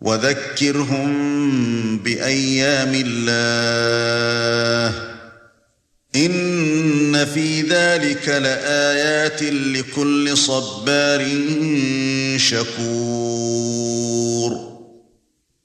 وَذَكِّرْهُم بِأَيَّامِ اللَّهِ. إِنَّ فِي ذَلِكَ لَآيَاتٍ لِكُلِّ صَبَّارٍ شَكُورٍ.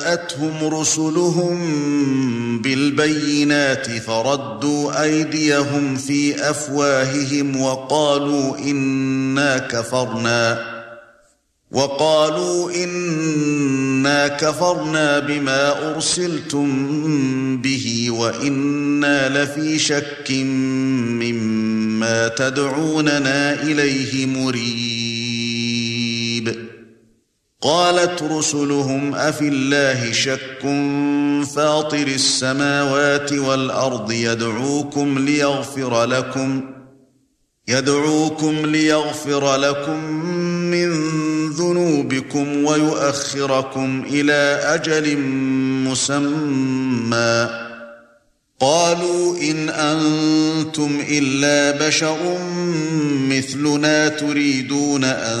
جَاءَتْهُمْ رُسُلُهُم بِالْبَيِّنَاتِ فَرَدُّوا أَيْدِيَهُمْ فِي أَفْوَاهِهِمْ وَقَالُوا إِنَّا كَفَرْنَا وَقَالُوا إِنَّا كَفَرْنَا بِمَا أُرْسِلْتُمْ بِهِ وَإِنَّا لَفِي شَكٍّ مِّمَّا تَدْعُونَنَا إِلَيْهِ مُرِيبٍ. قَالَتْ رُسُلُهُمْ أَفِي اللَّهِ شَكٌّ فَاطِرِ السَّمَاوَاتِ وَالْأَرْضِ يَدْعُوكُمْ لِيَغْفِرَ لَكُمْ يَدْعُوكُمْ لِيَغْفِرَ لَكُم مِّن ذُنُوبِكُمْ وَيُؤَخِّرَكُمْ إِلَى أَجَلٍ مُّسَمًّى قالوا إن أنتم إلا بشر مثلنا تريدون أن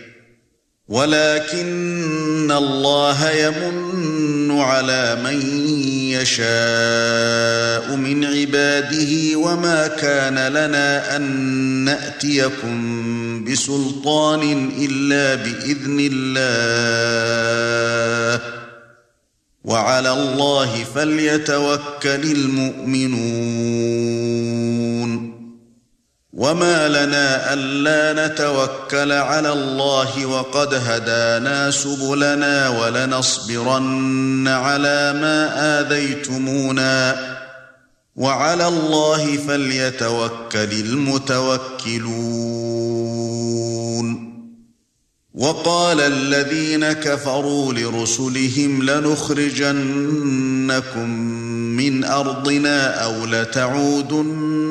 ولكن الله يمن على من يشاء من عباده وما كان لنا أن نأتيكم بسلطان إلا بإذن الله. وعلى الله فليتوكل المؤمنون. وما لنا الا نتوكل على الله وقد هدانا سبلنا ولنصبرن على ما اذيتمونا وعلى الله فليتوكل المتوكلون وقال الذين كفروا لرسلهم لنخرجنكم من ارضنا أو لتعودن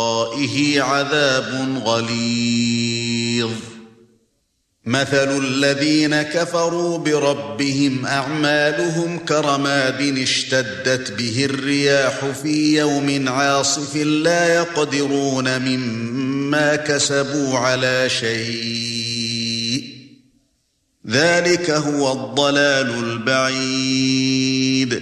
عذاب غليظ. مثل الذين كفروا بربهم أعمالهم كرماد اشتدت به الرياح في يوم عاصف لا يقدرون مما كسبوا على شيء. ذلك هو الضلال البعيد.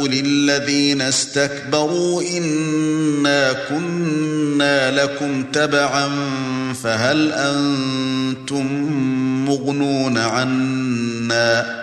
للذين استكبروا انا كنا لكم تبعا فهل أنتم مغنون عنا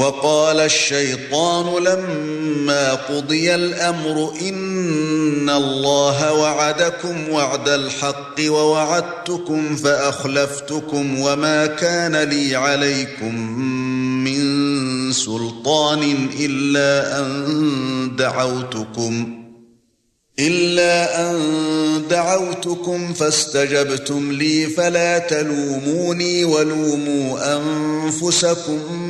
وقال الشيطان لما قضي الأمر إن الله وعدكم وعد الحق ووعدتكم فأخلفتكم وما كان لي عليكم من سلطان إلا أن دعوتكم إلا أن دعوتكم فاستجبتم لي فلا تلوموني ولوموا أنفسكم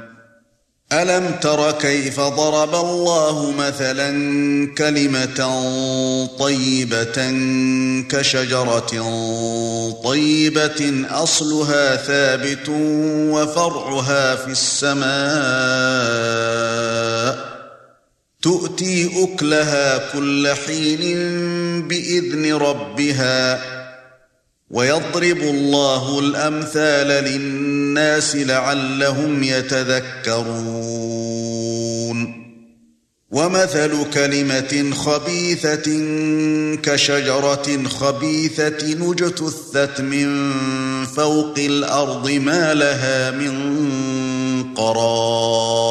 ألم تر كيف ضرب الله مثلا كلمة طيبة كشجرة طيبة أصلها ثابت وفرعها في السماء. تؤتي أكلها كل حين بإذن ربها ويضرب الله الأمثال للناس لعلهم يتذكرون. ومثل كلمة خبيثة كشجرة خبيثة نجتثت من فوق الأرض ما لها من قرار.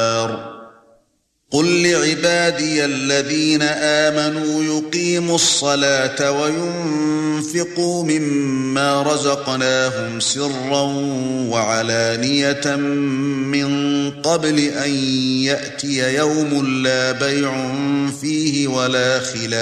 قل لعبادي الذين آمنوا يقيموا الصلاة وينفقوا مما رزقناهم سرا وعلانية من قبل أن يأتي يوم لا بيع فيه ولا خلال.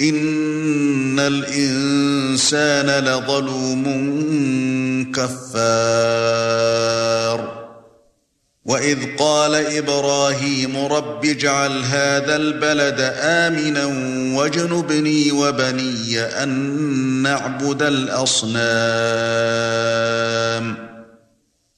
ان الانسان لظلوم كفار. واذ قال إبراهيم رب اجعل هذا البلد امنا واجنبني وبني ان نعبد الاصنام.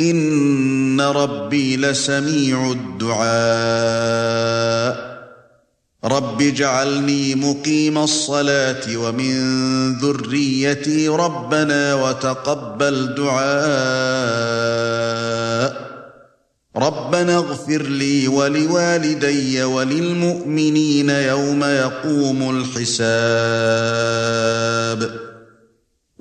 ان ربي لسميع الدعاء رب اجعلني مقيم الصلاه ومن ذريتي ربنا وتقبل دعاء ربنا اغفر لي ولوالدي وللمؤمنين يوم يقوم الحساب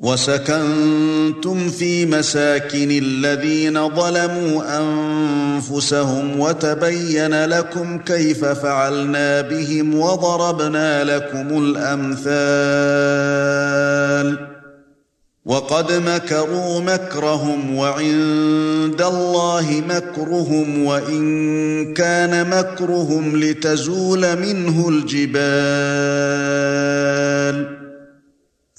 وسكنتم في مساكن الذين ظلموا أنفسهم وتبين لكم كيف فعلنا بهم وضربنا لكم الأمثال وقد مكروا مكرهم وعند الله مكرهم وإن كان مكرهم لتزول منه الجبال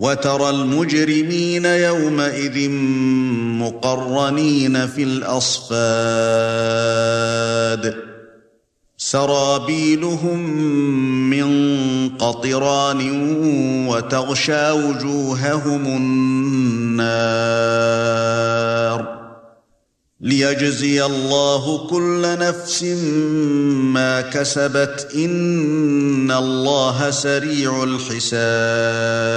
وَتَرَى الْمُجْرِمِينَ يَوْمَئِذٍ مُقَرَّنِينَ فِي الْأَصْفَادِ. سرابيلهم من قطران وتغشى وجوههم النار. ليجزي الله كل نفس ما كسبت إن الله سريع الحساب.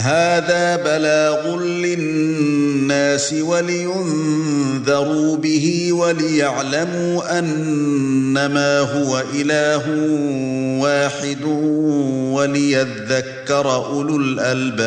هذا بلاغ للناس ولينذروا به وليعلموا أنما هو إله واحد وليذكر أولو الألباب.